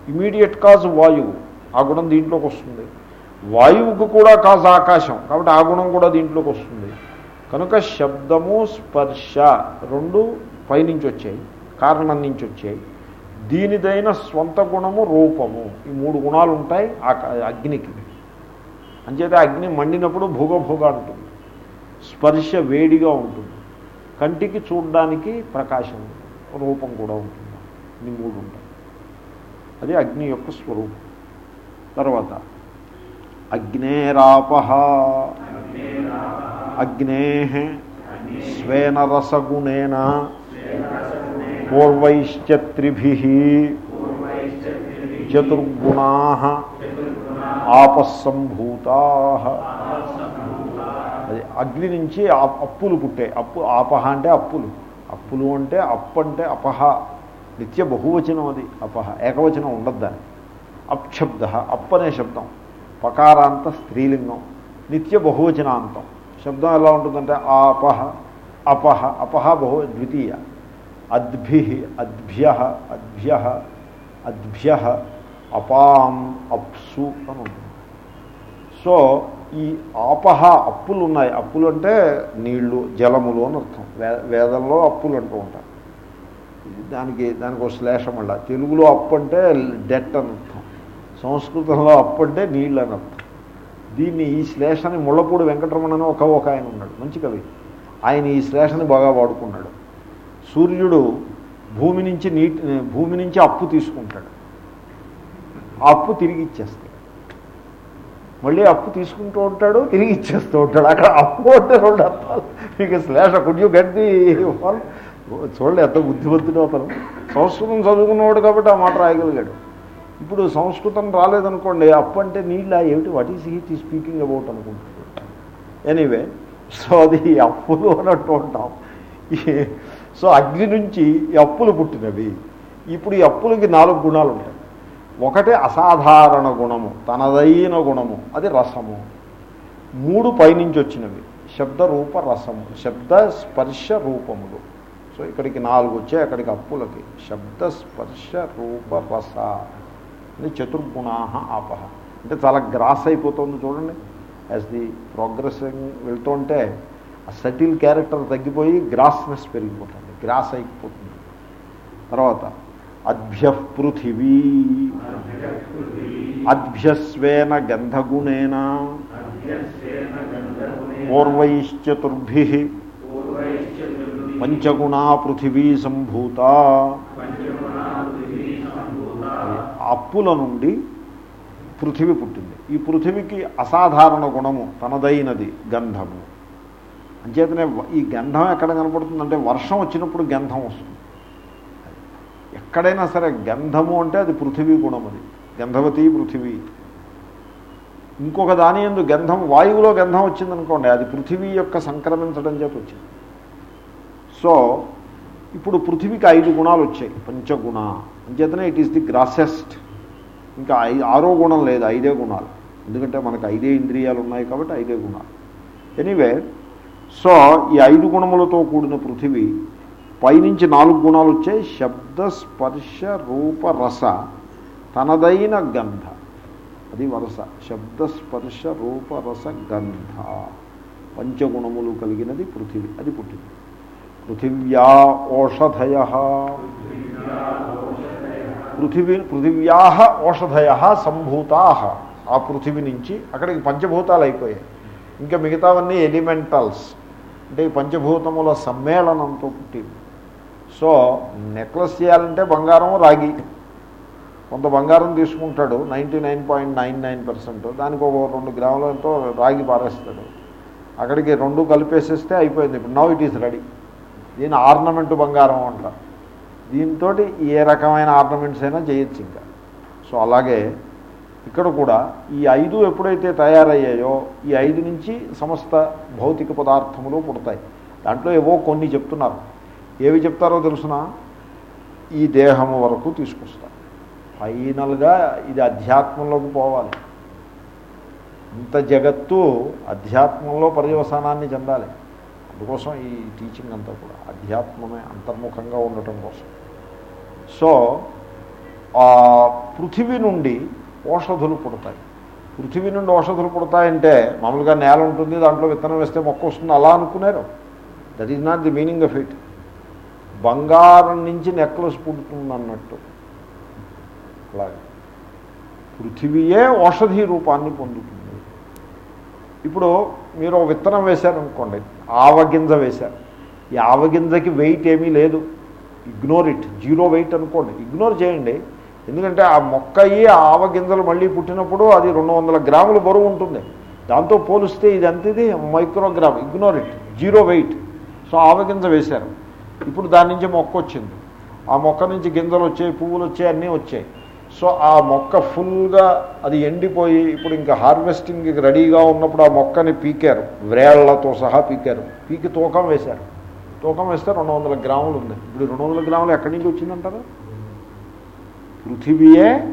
ఇమీడియట్ కాజు వాయువు. ఆ గుణం దీంట్లోకి వస్తుంది. వాయువుకు కూడా కాజు ఆకాశం. కాబట్టి ఆ గుణం కూడా దీంట్లోకి వస్తుంది. కనుక శబ్దము స్పర్శ రెండు పైనుంచి వచ్చాయి. కారణం నుంచి వచ్చాయి. దీనిదైన స్వంత గుణము రూపము. ఈ మూడు గుణాలు ఉంటాయి అగ్నికి. అంచేత అగ్ని మండినప్పుడు భూగభూగ ఉంటుంది. స్పర్శ వేడిగా ఉంటుంది. కంటికి చూడడానికి ప్రకాశం రూపం కూడా ఉంటుంది. ఈ మూడు ఉంటాయి. అది అగ్ని యొక్క స్వరూపం. తర్వాత అగ్నేరాప. అగ్నే స్వేన రసగుణేన పూర్వైశ్చ త్రిభి. చతుర్గుణా. ఆపస్సంభూతా అది అగ్ని నుంచి అప్పులు పుట్టాయి అప్పు ఆపహ అంటే అప్పులు. అప్పులు అంటే అప్పు అంటే అపహ. నిత్య బహువచనం అది అపహ. ఏకవచనం ఉండద్దా అప్శబ్ద అప్ అనే శబ్దం. పకారాంత స్త్రీలింగం. నిత్య బహువచనాంతం. శబ్దం ఎలా ఉంటుందంటే ఆపహ అపహ అపహ బహు ద్వితీయ. అద్భి అద్భ్య అద్భ్య అద్భ్య. అపాం అప్సు అని ఉంటుంది. సో ఈ ఆపహ అప్పులు ఉన్నాయి అప్పులు అంటే నీళ్ళు జలములు అని అర్థం. వేదంలో అప్పులు అంటూ ఉంటారు. దానికి దానికి ఒక శ్లేషం అలా తెలుగులో అప్పు అంటే డెట్ అని అర్థం. సంస్కృతంలో అప్పు అంటే నీళ్ళు అని అర్థం. దీన్ని ఈ శ్లేషాన్ని ముళ్ళపూడి వెంకటరమణ ఒక ఒక ఆయన ఉన్నాడు. మంచి కవి. ఆయన ఈ శ్లేషాన్ని బాగా వాడుకున్నాడు. సూర్యుడు భూమి నుంచి నీటి భూమి నుంచి అప్పు తీసుకుంటాడు. అప్పు తిరిగి ఇచ్చేస్తాడు. మళ్ళీ అప్పు తీసుకుంటూ ఉంటాడు తిరిగి ఇచ్చేస్తూ ఉంటాడు. అక్కడ అప్పు అంటే రెండు అర్థాలు. మీకు శ్లేష కుడ్యూ గడ్డి చూడండి ఎంత బుద్ధిమంతుడు అతను. సంస్కృతం చదువుకున్నవాడు కాబట్టి ఆ మాట రాయగలిగాడు. ఇప్పుడు సంస్కృతం రాలేదనుకోండి అప్పు అంటే నీళ్ళ ఏమిటి? What is he speaking about అనుకుంటున్నాడు ఎనీవే సో అది అప్పులు అన్నట్టు ఉంటాం సో అగ్ని నుంచి ఈ అప్పులు పుట్టినవి. ఇప్పుడు ఈ అప్పులకి నాలుగు గుణాలు ఉంటాయి. ఒకటి అసాధారణ గుణము తనదైన గుణము అది రసము. మూడు పైనుంచి వచ్చినవి. శబ్ద రూప రసము శబ్ద స్పర్శ రూపములు. సో ఇక్కడికి నాలుగు వచ్చాయి అక్కడికి అప్పులకి. శబ్ద స్పర్శ రూప రస అని చతుర్గుణా ఆపహ. అంటే చాలా గ్రాస్ అయిపోతుంది చూడండి. యాజ్ ది ప్రోగ్రెసింగ్ వెళ్తుంటే ఆ సటిల్ క్యారెక్టర్ తగ్గిపోయి గ్రాస్నెస్ పెరిగిపోతుంది గ్రాస్ అయిపోతుంది. తర్వాత అద్భ్య పృథివీ అద్భ్యస్వేన గంధగుణేన. పూర్వైశ్చతుర్భి పంచగుణా పృథివీ సంభూత. అప్పుల నుండి పృథివీ పుట్టింది. ఈ పృథివీకి అసాధారణ గుణము తనదైనది గంధము. అంచేతనే ఈ గంధం ఎక్కడ కనపడుతుందంటే వర్షం వచ్చినప్పుడు గంధం వస్తుంది. ఎక్కడైనా సరే గంధము అంటే అది పృథివీ గుణం అది. గంధవతి పృథివీ. ఇంకొక దాని ఎందు గంధం వాయువులో గంధం వచ్చిందనుకోండి అది పృథివీ యొక్క సంక్రమించడం చేత వచ్చింది. సో ఇప్పుడు పృథివీకి ఐదు గుణాలు వచ్చాయి పంచగుణ. అంచేతనే ఇట్ ఈస్ ది గ్రాసెస్ట్ ఇంకా ఐ ఆరో గుణం లేదు ఐదే గుణాలు. ఎందుకంటే మనకు ఐదే ఇంద్రియాలు ఉన్నాయి కాబట్టి ఐదే గుణాలు. ఎనీవే సో ఈ ఐదు గుణములతో కూడిన పృథివీ పైనుంచి నాలుగు గుణాలు వచ్చాయి. శబ్ద స్పర్శ రూప రస. తనదైన గంధ. అది వరస. శబ్ద స్పర్శ రూప రస గంధ. పంచగుణములు కలిగినది పృథివీ. అది పుట్టింది. పృథివ్యా ఓషధయ. పృథివీ పృథివ్యా ఓషధయ సంభూతా ఆ పృథివీ నుంచి అక్కడికి పంచభూతాలు అయిపోయాయి. ఇంకా మిగతావన్నీ ఎలిమెంటల్స్. అంటే ఈ పంచభూతముల సమ్మేళనంతో పుట్టింది. సో నెక్లెస్ చేయాలంటే బంగారం రాగి. కొంత బంగారం తీసుకుంటాడు ninety nine point nine nine దానికి ఒక రెండు గ్రాములతో రాగి పారేస్తాడు. అక్కడికి రెండు కలిపేసేస్తే అయిపోయింది. ఇప్పుడు నవ్ ఇట్ ఈస్ రెడీ. దీని ఆర్నమెంట్ బంగారం అంటారు దీంతో ఏ రకమైన ఆర్నమెంట్స్ అయినా చేయొచ్చు ఇంకా. సో అలాగే ఇక్కడ కూడా ఈ ఐదు ఎప్పుడైతే తయారయ్యాయో ఈ ఐదు నుంచి సమస్త భౌతిక పదార్థములు పుడతాయి. దాంట్లో ఏవో కొన్ని చెప్తున్నారు. ఏవి చెప్తారో తెలుసిన? ఈ దేహము వరకు తీసుకొస్తారు ఫైనల్గా ఇది అధ్యాత్మంలోకి పోవాలి. ఇంత జగత్తు అధ్యాత్మంలో పర్యవసానాన్ని చెందాలి. అందుకోసం ఈ టీచింగ్ అంతా కూడా అధ్యాత్మమే అంతర్ముఖంగా ఉండటం కోసం. సో ఆ పృథివీ నుండి ఓషధులు పుడతాయి. పృథివీ నుండి ఓషధులు పుడతాయంటే మామూలుగా నేల ఉంటుంది దాంట్లో విత్తనం వేస్తే మొక్క వస్తుంది అలా అనుకున్నారు that is not the meaning of it బంగారం నుంచి నెక్లెస్ పుడుతుంది అన్నట్టు అలాగే. పృథివీయే ఔషధి రూపాన్ని పొందుతుంది. ఇప్పుడు మీరు విత్తనం వేశారనుకోండి ఆవగింజ వేశారు. ఈ ఆవగింజకి వెయిట్ ఏమీ లేదు. ఇగ్నోర్ ఇట్ జీరో వెయిట్ అనుకోండి. ఇగ్నోర్ చేయండి. ఎందుకంటే ఆ మొక్క అయ్యి ఆ ఆవగింజలు మళ్ళీ పుట్టినప్పుడు అది రెండు వందల గ్రాములు బరువు ఉంటుంది. దాంతో పోలిస్తే ఇది ఎంత ఇది? Microgram. Ignore it zero weight so ఆవగింజ వేశారు. ఇప్పుడు దాని నుంచి మొక్క వచ్చింది. ఆ మొక్క నుంచి గింజలు వచ్చాయి పువ్వులు వచ్చాయి అన్నీ వచ్చాయి. సో ఆ మొక్క ఫుల్గా అది ఎండిపోయి ఇప్పుడు ఇంకా హార్వెస్టింగ్ రెడీగా ఉన్నప్పుడు ఆ మొక్కని పీకారు. వ్రేళ్ళతో సహా పీకారు. పీకి తూకం వేశారు. తూకం వేస్తే రెండు వందల గ్రాములు ఉంది. ఇప్పుడు రెండు వందల గ్రాములు ఎక్కడి నుంచి వచ్చిందంటారు? పృథివీయే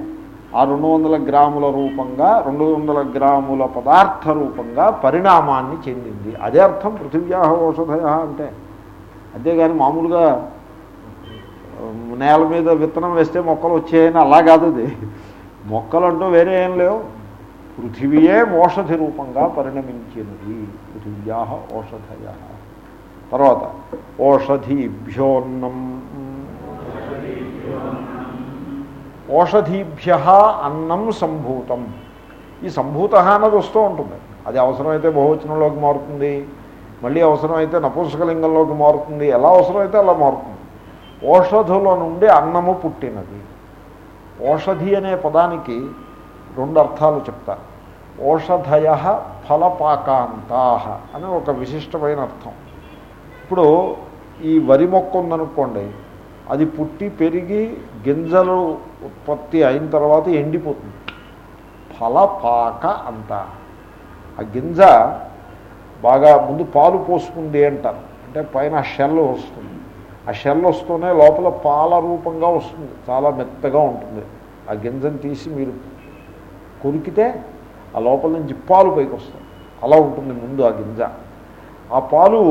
ఆ రెండు వందల గ్రాముల రూపంగా రెండు వందల గ్రాముల పదార్థ రూపంగా పరిణామాన్ని చెందింది. అదే అర్థం పృథివ్యాహ ఔషధయ అంటే. అంతేగాని మామూలుగా నేల మీద విత్తనం వేస్తే మొక్కలు వచ్చాయని అలా కాదు అది మొక్కలు అంటూ వేరే ఏం లేవు. పృథివీయే ఓషధి రూపంగా పరిణమించినది. పృథివ్యా ఓషధయ. తర్వాత ఓషధీభ్యోన్నం. ఓషధీభ్య అన్నం సంభూతం. ఈ సంభూత అన్నది వస్తూ ఉంటుంది. అది అవసరమైతే బహువచనంలోకి మారుతుంది. మళ్ళీ అవసరమైతే నపుంసకలింగంలోకి మారుతుంది. ఎలా అవసరమైతే అలా మారుతుంది. ఓషధుల నుండి అన్నము పుట్టినది. ఓషధి అనే పదానికి రెండు అర్థాలు చెప్తారు. ఓషధయ ఫలపాకాంతా అని ఒక విశిష్టమైన అర్థం. ఇప్పుడు ఈ వరి మొక్క ఉందనుకోండి అది పుట్టి పెరిగి గింజలు ఉత్పత్తి అయిన తర్వాత ఎండిపోతుంది. ఫలపాక అంత. ఆ గింజ బాగా ముందు పాలు పోసుకుంది అంటారు. అంటే పైన షెల్ వస్తుంది. ఆ షెల్ వస్తూనే లోపల పాల రూపంగా వస్తుంది. చాలా మెత్తగా ఉంటుంది. ఆ గింజను తీసి మీరు కొరికితే ఆ లోపల నుంచి పాలు పైకి వస్తాయి. అలా ఉంటుంది ముందు ఆ గింజ. ఆ పాలు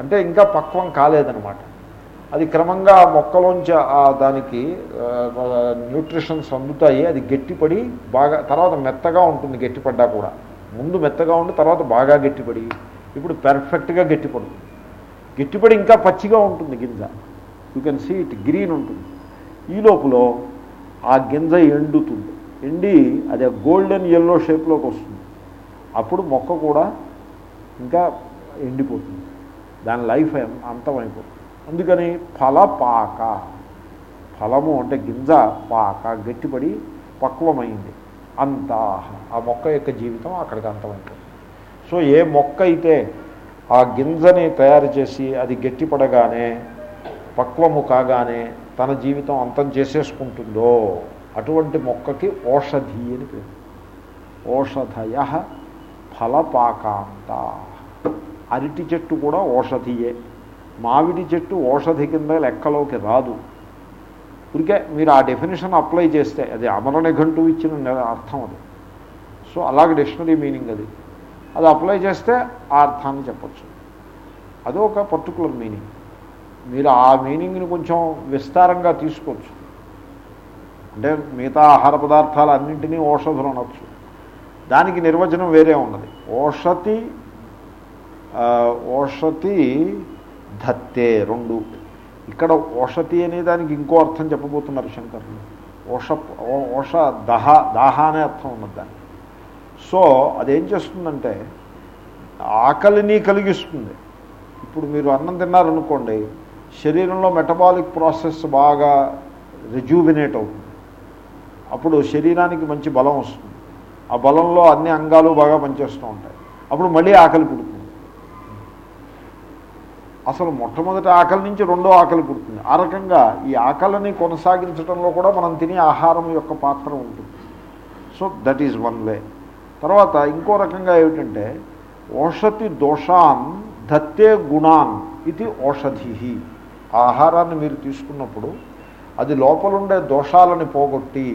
అంటే ఇంకా పక్వం కాలేదనమాట అది క్రమంగా ఆ మొక్కలోంచి దానికి న్యూట్రిషన్స్ అందుతాయి. అది గట్టిపడి బాగా తర్వాత మెత్తగా ఉంటుంది గట్టిపడ్డా కూడా. ముందు మెత్తగా ఉండి తర్వాత బాగా గట్టిపడి ఇప్పుడు పెర్ఫెక్ట్గా గట్టిపడుతుంది. గట్టిపడి ఇంకా పచ్చిగా ఉంటుంది గింజ. You can see it green ఉంటుంది. ఈ లోపల ఆ గింజ ఎండుతుంది. ఎండి అది గోల్డెన్ ఎల్లో షేప్లోకి వస్తుంది. అప్పుడు మొక్క కూడా ఇంకా ఎండిపోతుంది. దాని లైఫ్ అంతమైపోతుంది. అందుకని ఫలపాక ఫలము అంటే గింజ పాక గట్టిపడి పక్వమైంది. అంతా. ఆ మొక్క యొక్క జీవితం అక్కడికి అంతమైపోతుంది. సో ఏ మొక్క అయితే ఆ గింజని తయారు చేసి అది గట్టిపడగానే పక్వము కాగానే తన జీవితం అంతం చేసేసుకుంటుందో అటువంటి మొక్కకి ఓషధి అని పేరు. ఓషధయ ఫలపాకాంత. అరటి చెట్టు కూడా ఓషధియే. మామిడి చెట్టు ఓషధి కింద లెక్కలోకి రాదు. ఇప్పటికే మీరు ఆ డెఫినేషన్ అప్లై చేస్తే అది అమర నిఘంటు ఇచ్చిన అర్థం అది. సో అలాగే డిక్షనరీ మీనింగ్ అది. అది అప్లై చేస్తే ఆ అర్థాన్ని చెప్పచ్చు. అది ఒక పర్టికులర్ మీనింగ్ మీరు ఆ మీనింగ్ని కొంచెం విస్తారంగా తీసుకోవచ్చు. అంటే మిగతా ఆహార పదార్థాలు అన్నింటినీ ఓషధులు అనొచ్చు. దానికి నిర్వచనం వేరే ఉన్నది. ఓషతి ఓషతి ధత్తే రెండు. ఇక్కడ ఓషతి అనే దానికి ఇంకో అర్థం చెప్పబోతున్నారు శంకర్లు. ఓష ఓష దహ దాహ అనే అర్థం ఉన్నది దానికి. సో అదేం చేస్తుందంటే ఆకలిని కలిగిస్తుంది. ఇప్పుడు మీరు అన్నం తిన్నారనుకోండి శరీరంలో మెటబాలిక్ ప్రాసెస్ బాగా రెజ్యూవినేట్ అవుతుంది. అప్పుడు శరీరానికి మంచి బలం వస్తుంది. ఆ బలంలో అన్ని అంగాలు బాగా పనిచేస్తూ ఉంటాయి. అప్పుడు మళ్ళీ ఆకలి పుడుతుంది. అసలు మొట్టమొదటి ఆకలి నుంచి రెండో ఆకలి పుడుతుంది. ఆ రకంగా ఈ ఆకలిని కొనసాగించడంలో కూడా మనం తినే ఆహారం యొక్క పాత్ర ఉంటుంది. So that is one way తర్వాత ఇంకో రకంగా ఏమిటంటే ఓషతి దోషాన్ ధత్తే గుణాన్ ఇది ఓషధి ఆహారాన్ని మీరు తీసుకున్నప్పుడు అది లోపలుండే దోషాలని పోగొట్టి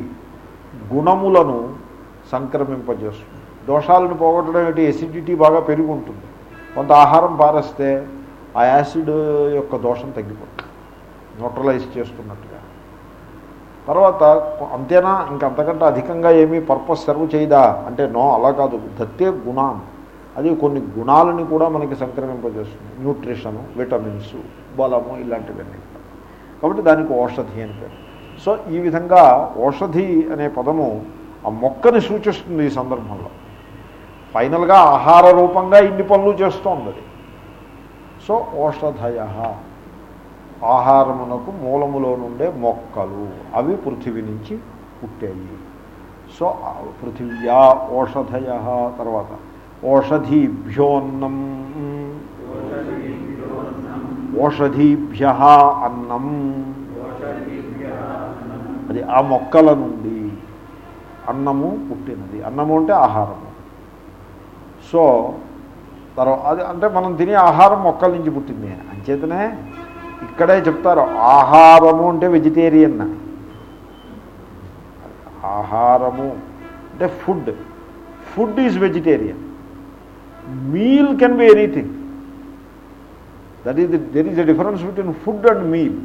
గుణములను సంక్రమింపజేస్తుంది. దోషాలను పోగొట్టడం ఏంటి ఎసిడిటీ బాగా పెరిగి ఉంటుంది. కొంత ఆహారం పారేస్తే ఆ యాసిడ్ యొక్క దోషం తగ్గిపోతుంది. న్యూట్రలైజ్ చేస్తున్నట్టుగా. తర్వాత అంతేనా? ఇంకంతకంటే అధికంగా ఏమీ పర్పస్ సర్వ్ చేయదా? అంటే నో అలా కాదు. దత్తే గుణాన్. అది కొన్ని గుణాలని కూడా మనకి సంక్రమింపజేస్తుంది. న్యూట్రిషను విటమిన్స్ బలము ఇలాంటివన్నీ. కాబట్టి దానికి ఔషధి అని పేరు. సో ఈ విధంగా ఔషధి అనే పదము ఆ మొక్కని సూచిస్తుంది ఈ సందర్భంలో. ఫైనల్గా ఆహార రూపంగా ఇన్ని పనులు చేస్తోంది అది సో ఔషధయ ఆహారమునకు మూలములో నుండే మొక్కలు అవి పృథివీ నుంచి పుట్టాయి. సో పృథివ్యా ఓషధయ తర్వాత ఓషధీభ్యోన్నం. ఓషధీభ్య అన్నం. అది ఆ మొక్కల నుండి అన్నము పుట్టినది. అన్నము అంటే ఆహారము. సో తర్వాత అది అంటే మనం తినే ఆహారం మొక్కల నుంచి పుట్టింది. అంచేతనే ఇక్కడే చెప్తారు ఆహారము అంటే వెజిటేరియన్ ఆహారము అంటే food food is vegetarian meal can be anything that is there is a difference between food and meal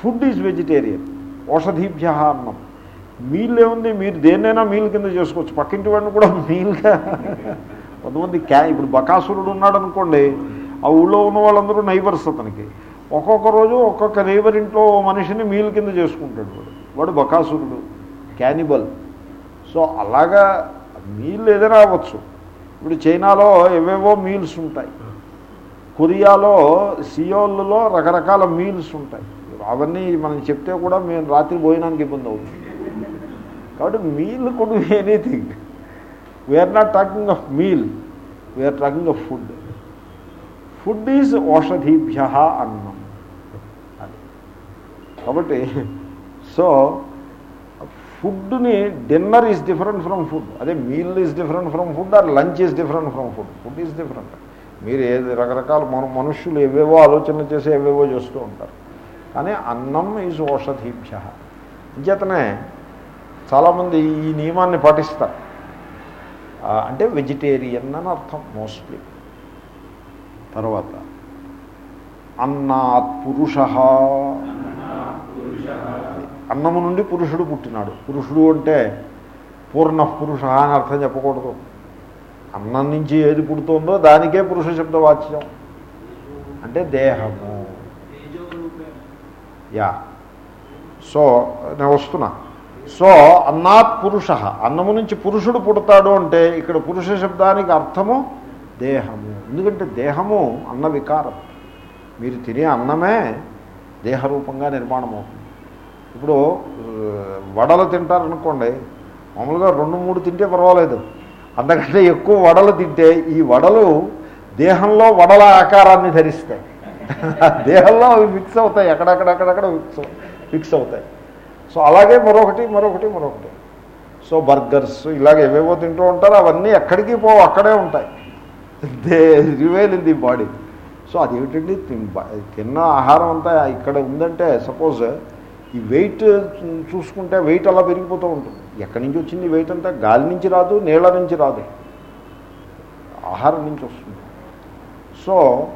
food is vegetarian ఔషధీభ్య అన్నం మీల్ ఏముంది? మీరు దేన్నైనా మీల్ కింద చేసుకోవచ్చు. పక్కింటి వాడిని కూడా మీల్గా కొంతమంది క్యా ఇప్పుడు బకాసురుడు ఉన్నాడు అనుకోండి ఆ ఊళ్ళో ఉన్న వాళ్ళందరూ నైబర్స్ అతనికి. ఒక్కొక్క రోజు ఒక్కొక్క నైబర్ ఇంట్లో మనిషిని మీల్ కింద చేసుకుంటాడు వాడు. వాడు బకాసురుడు క్యానిబల్ సో అలాగా మీల్ ఏదైనా అవ్వచ్చు. ఇప్పుడు చైనాలో ఏవేవో మీల్స్ ఉంటాయి. కొరియాలో సియోల్లో రకరకాల మీల్స్ ఉంటాయి. అవన్నీ మనం చెప్తే కూడా మేము రాత్రి భోజనానికి ఇబ్బంది అవుతుంది. కాబట్టి మీల్ కొడు anything we are not talking of meal we are talking of food food is ఔషధీభ్య అన్నం అది కాబట్టి సో ఫుడ్ని dinner is different from food అదే meal is different from food or lunch is different from food food is different మీరు ఏది రకరకాల మన మనుష్యులు ఏవేవో ఆలోచనలు చేసి ఏవేవో చేస్తూ ఉంటారు. కానీ అన్నం ఈజ్ ఔషధీభ్య అంచేతనే చాలామంది ఈ నియమాన్ని పాటిస్తారు. అంటే వెజిటేరియన్ అని అర్థం మోస్ట్లీ తర్వాత అన్నాత్ పురుష. అన్నము నుండి పురుషుడు పుట్టినాడు. పురుషుడు అంటే పూర్ణ పురుష అని అర్థం చెప్పకూడదు. అన్నం నుంచి ఏది పుడుతుందో దానికే పురుష శబ్ద వాచ్యం అంటే దేహము. యా. సో నేను వస్తున్నా. సో అన్నాత్ పురుష. అన్నము నుంచి పురుషుడు పుడతాడు అంటే ఇక్కడ పురుష శబ్దానికి అర్థము దేహము. ఎందుకంటే దేహము అన్న వికారం. మీరు తినే అన్నమే దేహరూపంగా నిర్మాణం అవుతుంది ఇప్పుడు వడలు తింటారనుకోండి మామూలుగా రెండు మూడు తింటే పర్వాలేదు. అంతకంటే ఎక్కువ వడలు తింటే ఈ వడలు దేహంలో వడల ఆకారాన్ని ధరిస్తాయి. దేహంలో అవి మిక్స్ అవుతాయి. ఎక్కడెక్కడెక్కడెక్కడ ఫిక్స్ ఫిక్స్ అవుతాయి. సో అలాగే మరొకటి మరొకటి మరొకటి. సో బర్గర్స్ ఇలాగ ఏవేవో తింటూ ఉంటారు అవన్నీ ఎక్కడికి పోవు అక్కడే ఉంటాయి. They revel in the body so అదేమిటండి? తిన్- తిన్న ఆహారం అంతా ఇక్కడ ఉందంటే సపోజ్ ఈ వెయిట్ చూసుకుంటే వెయిట్ అలా పెరిగిపోతూ ఉంటుంది. ఎక్కడి నుంచి వచ్చింది వెయిట్ అంతా? గాలి నుంచి రాదు నీళ్ళ నుంచి రాదు. ఆహారం నుంచి వస్తుంది. సో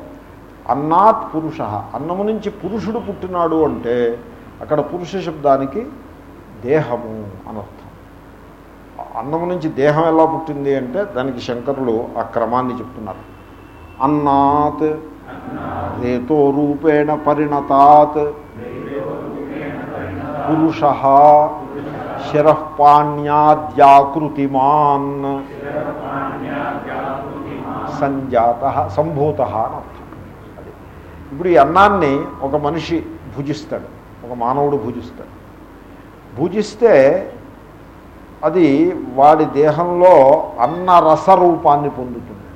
అన్నాత్ పురుష అన్నము నుంచి పురుషుడు పుట్టినాడు అంటే అక్కడ పురుష శబ్దానికి దేహము అనర్థం అన్నము నుంచి దేహం ఎలా పుట్టింది అంటే దానికి శంకరులు ఆ క్రమాన్ని చెప్తున్నారు. అన్నాత్ రేతో రూపేణ పరిణతాత్ పురుష శిరఃపాణ్యాద్యాకృతిమాన్ సంజాత సంభూత అని అర్థం. ఇప్పుడు ఈ అన్నాన్ని ఒక మనిషి భుజిస్తాడు. ఒక మానవుడు భుజిస్తాడు. భుజిస్తే అది వాడి దేహంలో అన్నరస రూపాన్ని పొందుతుంది.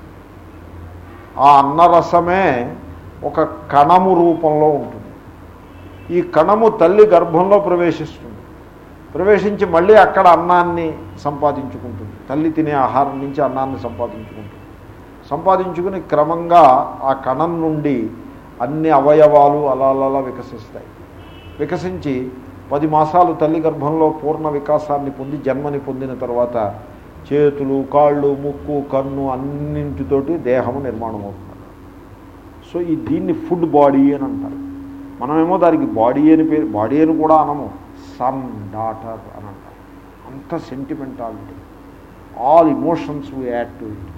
ఆ అన్నరసమే ఒక కణము రూపంలో ఉంటుంది. ఈ కణము తల్లి గర్భంలో ప్రవేశిస్తుంది. ప్రవేశించి మళ్ళీ అక్కడ అన్నాన్ని సంపాదించుకుంటుంది. తల్లి తినే ఆహారం నుంచి అన్నాన్ని సంపాదించుకుంటుంది. సంపాదించుకుని క్రమంగా ఆ కణం నుండి అన్ని అవయవాలు అలా అలా వికసిస్తాయి. వికసించి పది మాసాలు తల్లి గర్భంలో పూర్ణ వికాసాన్ని పొంది జన్మని పొందిన తర్వాత చేతులు కాళ్ళు ముక్కు కన్ను అన్నింటితోటి దేహము నిర్మాణం అవుతుంది. సో ఈ దీన్ని ఫుడ్ బాడీ అని అంటారు. మనమేమో దానికి బాడీ అని పేరు బాడీ అని కూడా అనము సన్ డాటర్ అని అంటారు. అంత sentimentality. All emotions we add to it.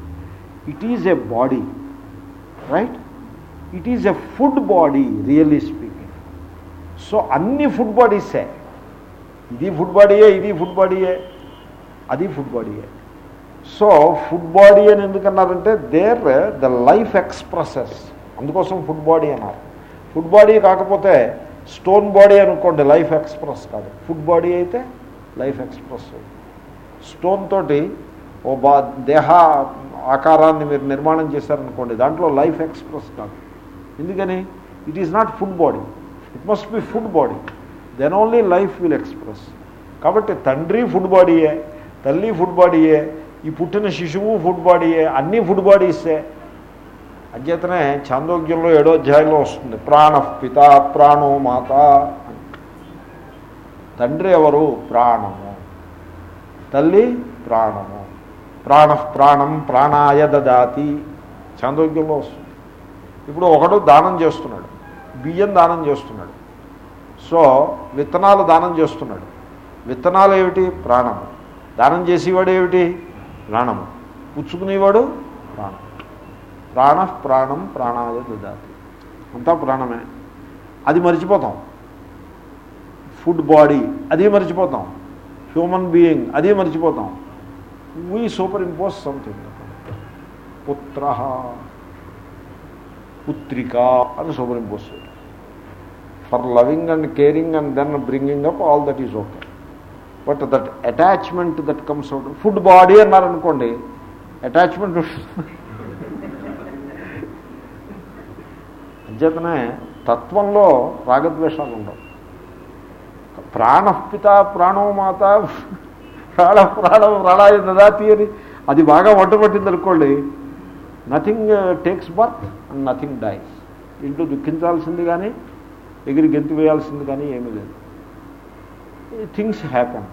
It is a body right? It is a food body realist so అన్ని ఫుడ్ బాడీసే. ఇది ఫుడ్ బాడీయే ఇది ఫుడ్ బాడీయే. అది ఫుడ్ బాడీయే. సో ఫుడ్ బాడీ అని ఎందుకన్నారంటే దేర్ ద లైఫ్ ఎక్స్ప్రెసెస్. అందుకోసం ఫుడ్ బాడీ అన్నారు. ఫుడ్ బాడీ కాకపోతే స్టోన్ బాడీ అనుకోండి లైఫ్ ఎక్స్ప్రెస్ కాదు. ఫుడ్ బాడీ అయితే లైఫ్ ఎక్స్ప్రెస్. స్టోన్ తోటి ఓ బా దేహ ఆకారాన్ని మీరు నిర్మాణం చేశారనుకోండి దాంట్లో లైఫ్ ఎక్స్ప్రెస్ కాదు. ఎందుకని? It is not food body. It must be food body then only life will express కాబట్టి తండ్రి ఫుడ్ బాడీయే తల్లి ఫుడ్ బాడీయే ఈ పుట్టిన శిశువు ఫుడ్ బాడీయే అన్నీ ఫుడ్ బాడీసే అధ్యతనే చాందోగ్యంలో ఏడో అధ్యాయంలో వస్తుంది. ప్రాణ పిత ప్రాణో మాత. తండ్రి ఎవరు? ప్రాణము. తల్లి ప్రాణము. ప్రాణ ప్రాణం ప్రాణాయ దదాతి చాందోగ్యంలో వస్తుంది. ఇప్పుడు ఒకడు దానం చేస్తున్నాడు. బియ్యం దానం చేస్తున్నాడు. సో విత్తనాలు దానం చేస్తున్నాడు. విత్తనాలు ఏమిటి? ప్రాణము. దానం చేసేవాడు ఏమిటి? ప్రాణము. పుచ్చుకునేవాడు? ప్రాణం. ప్రాణ ప్రాణం ప్రాణాయ దాతి అంతా ప్రాణమే. అది మర్చిపోతాం. ఫుడ్ బాడీ అది మర్చిపోతాం. హ్యూమన్ బీయింగ్ అది మర్చిపోతాం. We superimpose something. పుత్ర పుత్రిక అని superimpose for loving and caring and then bringing up all that is okay but that attachment that comes out food body అన్నారనుకోండి అటాచ్మెంట్ అంచేతనే తత్వంలో రాగద్వేషాలు ఉండవు. ప్రాణపిత ప్రాణోమాత ప్రాణ ప్రాణం ప్రాణాయ దదాతి అని అది బాగా వంటపట్టింది అనుకోండి nothing takes birth and nothing dies into దుఃఖించాల్సింది కానీ ఎగిరి గెంతు వేయాల్సింది కానీ ఏమీ లేదు. Things happen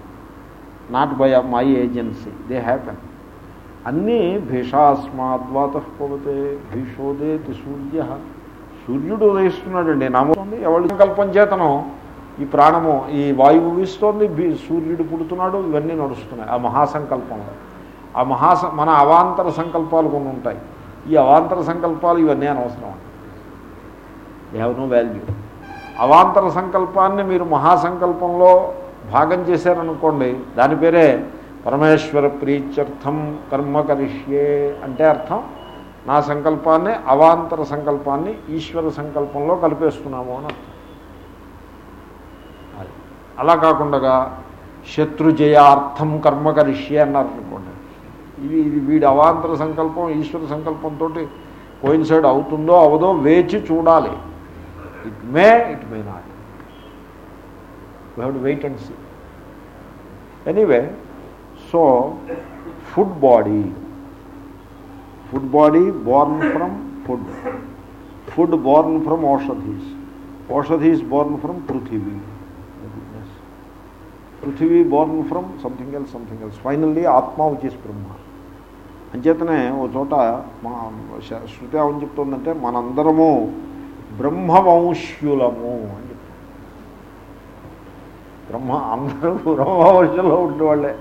not by my agency they happen అన్నీ భీషాస్మాద్వాత పవతే భీషోదేతి సూర్య. సూర్యుడు ఉదయిస్తున్నాడండి. నామోంది ఎవరి సంకల్పం చేతనం ఈ ప్రాణము ఈ వాయువు వీస్తోంది సూర్యుడు పుడుతున్నాడు ఇవన్నీ నడుస్తున్నాయి. ఆ మహాసంకల్పంలో. ఆ మహాస మన అవాంతర సంకల్పాలు కొన్ని ఉంటాయి. ఈ అవాంతర సంకల్పాలు ఇవన్నీ అనవసరం దే హ్యావ్ నో వాల్యూ అవాంతర సంకల్పాన్ని మీరు మహాసంకల్పంలో భాగం చేశారనుకోండి దాని పేరే పరమేశ్వర ప్రీత్యర్థం కర్మ కరిష్యే అంటే అర్థం. నా సంకల్పాన్ని అవాంతర సంకల్పాన్ని ఈశ్వర సంకల్పంలో కలిపేస్తున్నాము అని అర్థం. అలా కాకుండా శత్రుజయార్థం కర్మ కరిష్యే అన్నారు అనుకోండి. ఇది ఇది వీడి అవాంతర సంకల్పం ఈశ్వర సంకల్పంతో కోయిన్సైడ్ అవుతుందో అవదో వేచి చూడాలి. It may it may not. We have to wait and see anyway so food body food body born from food food born from ఓషధీస్ ఓషధీస్ బోర్న్ ఫ్రమ్ పృథివీ పృథివీ born from something else something else finally ఆత్మ which Brahma అంచేతనే ఓ చోట మా శృతి ఏమని చెప్తుందంటే మనందరము బ్రహ్మవంశ్యులము అని బ్రహ్మ అందరూ బ్రహ్మవంశంలో ఉండేవాళ్ళే.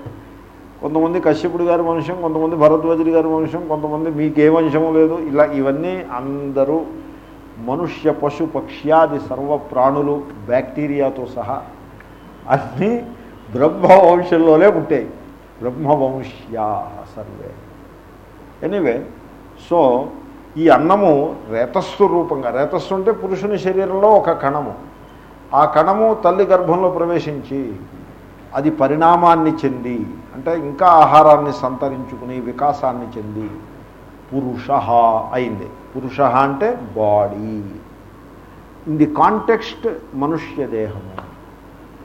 కొంతమంది కశ్యపుడు గారి వంశం కొంతమంది భరద్వాజుడి గారి వంశం కొంతమంది మీకే వంశము లేదు. ఇలా ఇవన్నీ అందరూ మనుష్య పశు పక్ష్యాది సర్వ ప్రాణులు బ్యాక్టీరియాతో సహా అన్నీ బ్రహ్మవంశంలోనే పుట్టాయి. బ్రహ్మవంశ్యా సర్వే. ఎనీవే సో ఈ అన్నము రేతస్సు రూపంగా రేతస్సు అంటే పురుషుని శరీరంలో ఒక కణము. ఆ కణము తల్లి గర్భంలో ప్రవేశించి అది పరిణామాన్ని చెంది అంటే ఇంకా ఆహారాన్ని సంతరించుకుని వికాసాన్ని చెంది పురుష అయింది. పురుష అంటే బాడీ. ఇన్ ది కాంటెక్స్ట్ మనుష్య దేహము.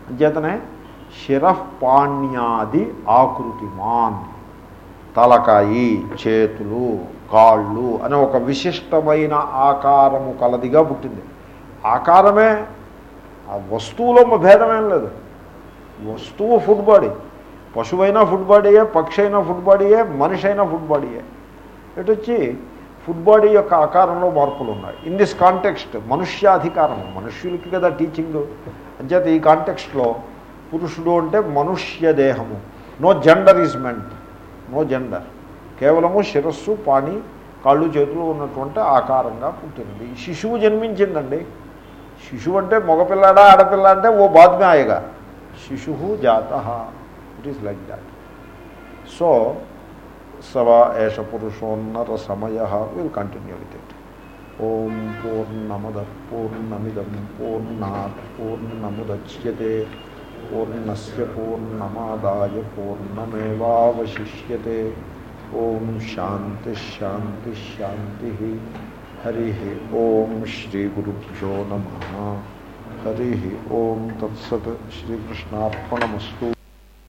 అంచేతనే శిరపాణ్యాది ఆకృతిమాన్ తలకాయి చేతులు. కాళ్ళు అనే ఒక విశిష్టమైన ఆకారము కలదిగా పుట్టింది. ఆకారమే ఆ వస్తువులో భేదమేం లేదు. వస్తువు ఫుడ్ బాడీ పశువైనా ఫుడ్ బాడీయే పక్షి అయినా ఫుడ్ బాడీయే మనిషి అయినా ఫుడ్ బాడీయే ఇటు వచ్చి ఫుడ్ బాడీ యొక్క ఆకారంలో మార్పులు ఉన్నాయి ఇన్ దిస్ కాంటెక్స్ట్ మనుష్యాధికారం మనుష్యులకి కదా టీచింగ్ అంచేత ఈ కాంటెక్స్ట్లో పురుషుడు అంటే మనుష్య దేహము. No gender is meant no gender కేవలము శిరస్సు పాణి కాళ్ళు చేతులు ఉన్నటువంటి ఆకారంగా పుట్టినది శిశువు జన్మించిందండి. శిశువు అంటే మగపిల్లాడా ఆడపిల్ల అంటే ఓ బాద్మే ఆయగా శిశు జాత. It is like that so సవా ఏష పురుషోన్నర సమయ. విల్ కంటిన్యూ విత్ ఇట్ ఓం పూర్ణమద పూర్ణమిదం పూర్ణాత్ పూర్ణముద్యతే. పూర్ణస్ పూర్ణమాదాయ పూర్ణమేవాశిష్యతే ఓం శాంతి శాంతి శాంతి హరి ఓం శ్రీ గురుభ్యో నమ హరి ఓం తత్సత్ శ్రీకృష్ణార్పణమస్తు